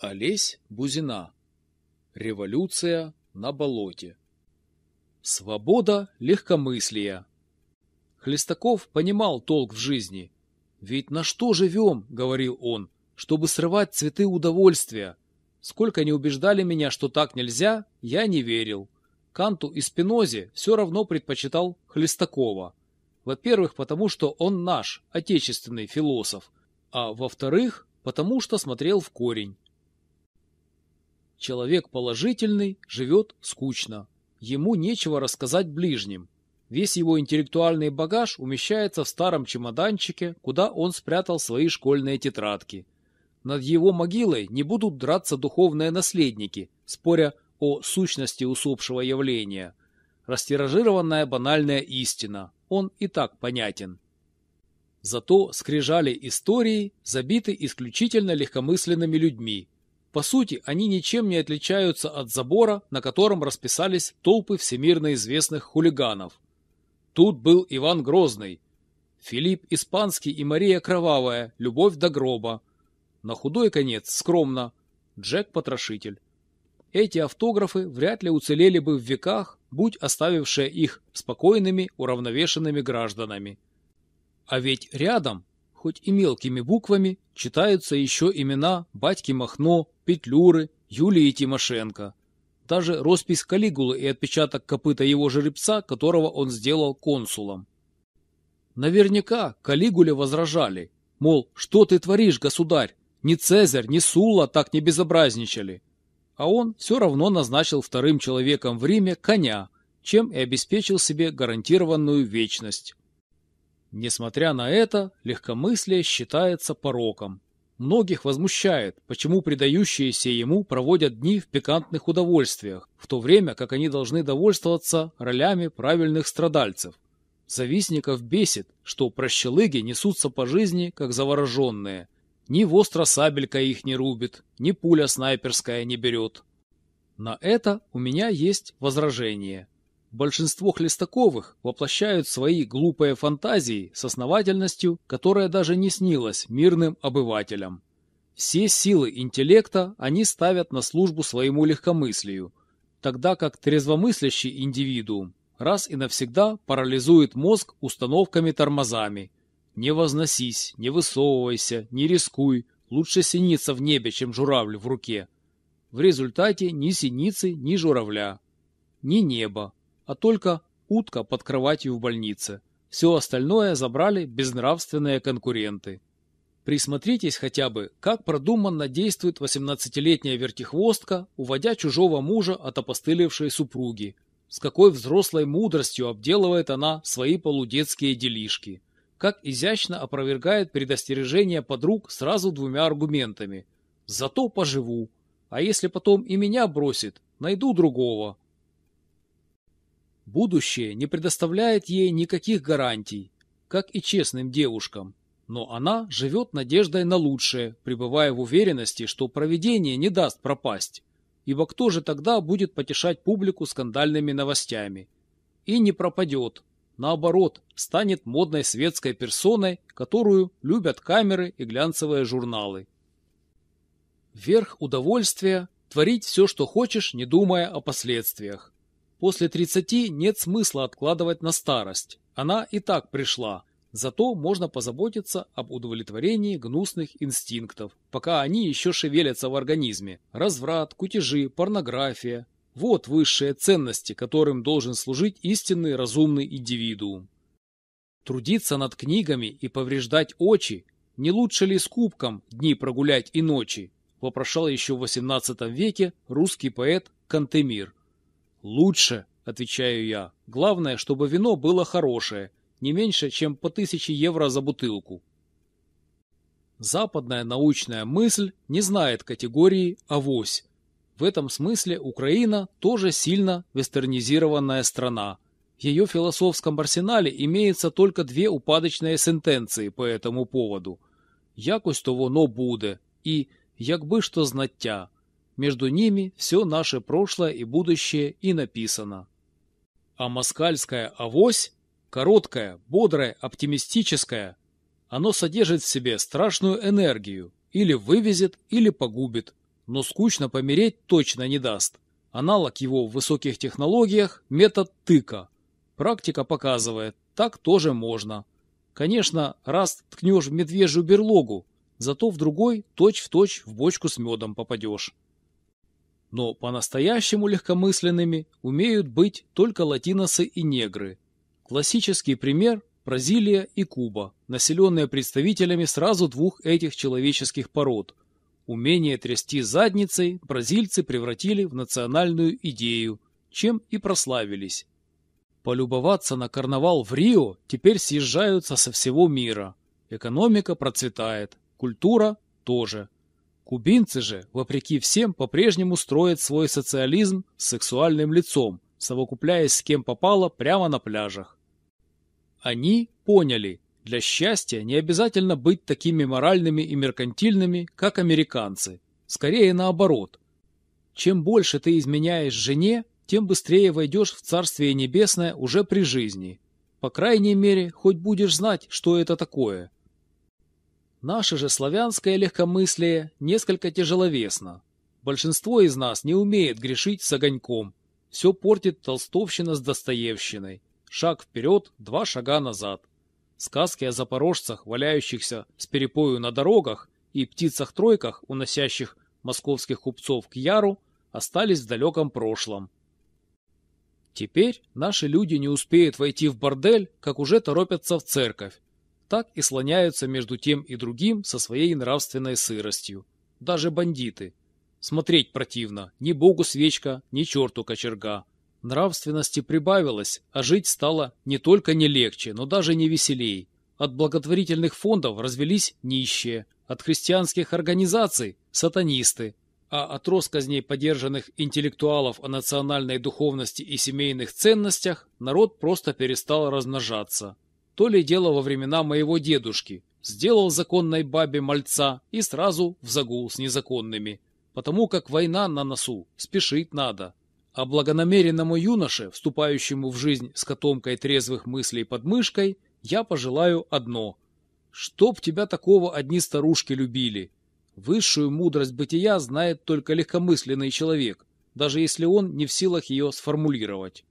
Олесь Бузина. Революция на болоте. Свобода легкомыслия. Хлестаков понимал толк в жизни. «Ведь на что живем?» — говорил он. «Чтобы срывать цветы удовольствия. Сколько не убеждали меня, что так нельзя, я не верил. Канту и Спинозе все равно предпочитал Хлестакова. Во-первых, потому что он наш, отечественный философ, а во-вторых, потому что смотрел в корень. Человек положительный живет скучно. Ему нечего рассказать ближним. Весь его интеллектуальный багаж умещается в старом чемоданчике, куда он спрятал свои школьные тетрадки. Над его могилой не будут драться духовные наследники, споря о сущности усопшего явления. Растиражированная банальная истина. Он и так понятен. Зато скрижали истории забиты исключительно легкомысленными людьми, по сути, они ничем не отличаются от забора, на котором расписались толпы всемирно известных хулиганов. Тут был Иван Грозный, Филипп Испанский и Мария Кровавая, Любовь до гроба. На худой конец, скромно, Джек Потрошитель. Эти автографы вряд ли уцелели бы в веках, будь оставившие их спокойными, уравновешенными гражданами. А ведь рядом хоть и мелкими буквами, читаются еще имена Батьки Махно, Петлюры, Юлии Тимошенко. Даже роспись Калигулы и отпечаток копыта его жеребца, которого он сделал консулом. Наверняка Калигуле возражали, мол, что ты творишь, государь? Ни Цезарь, ни Сула так не безобразничали. А он все равно назначил вторым человеком в Риме коня, чем и обеспечил себе гарантированную вечность. Несмотря на это, легкомыслие считается пороком. Многих возмущает, почему предающиеся ему проводят дни в пикантных удовольствиях, в то время как они должны довольствоваться ролями правильных страдальцев. Завистников бесит, что прощелыги несутся по жизни, как завороженные. Ни востро сабелька их не рубит, ни пуля снайперская не берет. На это у меня есть возражение. Большинство Хлестаковых воплощают свои глупые фантазии с основательностью, которая даже не снилась мирным обывателям. Все силы интеллекта они ставят на службу своему легкомыслию, тогда как трезвомыслящий индивидуум раз и навсегда парализует мозг установками-тормозами. Не возносись, не высовывайся, не рискуй, лучше синица в небе, чем журавль в руке. В результате ни синицы, ни журавля, ни неба, а только утка под кроватью в больнице. Все остальное забрали безнравственные конкуренты. Присмотритесь хотя бы, как продуманно действует 18-летняя вертихвостка, уводя чужого мужа от опостылевшей супруги. С какой взрослой мудростью обделывает она свои полудетские делишки. Как изящно опровергает предостережение подруг сразу двумя аргументами. «Зато поживу. А если потом и меня бросит, найду другого». Будущее не предоставляет ей никаких гарантий, как и честным девушкам, но она живет надеждой на лучшее, пребывая в уверенности, что проведение не даст пропасть. Ибо кто же тогда будет потешать публику скандальными новостями? И не пропадет. Наоборот, станет модной светской персоной, которую любят камеры и глянцевые журналы. Верх удовольствия – творить все, что хочешь, не думая о последствиях. После 30 нет смысла откладывать на старость. Она и так пришла. Зато можно позаботиться об удовлетворении гнусных инстинктов, пока они еще шевелятся в организме. Разврат, кутежи, порнография. Вот высшие ценности, которым должен служить истинный разумный индивидуум. Трудиться над книгами и повреждать очи не лучше ли с кубком дни прогулять и ночи? Вопрошал еще в XVIII веке русский поэт Кантемир. «Лучше», — отвечаю я. «Главное, чтобы вино было хорошее, не меньше, чем по тысяче евро за бутылку». Западная научная мысль не знает категории «авось». В этом смысле Украина тоже сильно вестернизированная страна. В ее философском арсенале имеется только две упадочные сентенции по этому поводу. «Якось то воно буде» и «Якби что знаття», между ними все наше прошлое и будущее и написано. А москальская авось, короткая, бодрая, оптимистическая, оно содержит в себе страшную энергию, или вывезет, или погубит. но скучно помереть точно не даст. Аналог его в высоких технологиях – метод тыка. Практика показывает, так тоже можно. Конечно, раз ткнешь в медвежью берлогу, зато в другой точь-в-точь точь в бочку с медом попадешь. Но по-настоящему легкомысленными умеют быть только латиносы и негры. Классический пример – Бразилия и Куба, населенные представителями сразу двух этих человеческих пород. Умение трясти задницей бразильцы превратили в национальную идею, чем и прославились. Полюбоваться на карнавал в Рио теперь съезжаются со всего мира. Экономика процветает, культура тоже. Кубинцы же, вопреки всем, по-прежнему строят свой социализм с сексуальным лицом, совокупляясь с кем попало прямо на пляжах. Они поняли, для счастья не обязательно быть такими моральными и меркантильными, как американцы. Скорее наоборот. Чем больше ты изменяешь жене, тем быстрее войдешь в Царствие Небесное уже при жизни. По крайней мере, хоть будешь знать, что это такое. Наше же славянское легкомыслие несколько тяжеловесно. Большинство из нас не умеет грешить с огоньком. Все портит толстовщина с достоевщиной. Шаг вперед, два шага назад. Сказки о запорожцах, валяющихся с перепою на дорогах, и птицах-тройках, уносящих московских купцов к Яру, остались в далеком прошлом. Теперь наши люди не успеют войти в бордель, как уже торопятся в церковь, так и слоняются между тем и другим со своей нравственной сыростью. Даже бандиты. Смотреть противно. Ни богу свечка, ни черту кочерга. Нравственности прибавилось, а жить стало не только не легче, но даже не веселей. От благотворительных фондов развелись нищие, от христианских организаций – сатанисты, а от россказней подержанных интеллектуалов о национальной духовности и семейных ценностях народ просто перестал размножаться. То ли дело во времена моего дедушки. Сделал законной бабе мальца и сразу в загул с незаконными. Потому как война на носу, спешить надо. А благонамеренному юноше, вступающему в жизнь с котомкой трезвых мыслей под мышкой, я пожелаю одно. Чтоб тебя такого одни старушки любили. Высшую мудрость бытия знает только легкомысленный человек, даже если он не в силах ее сформулировать.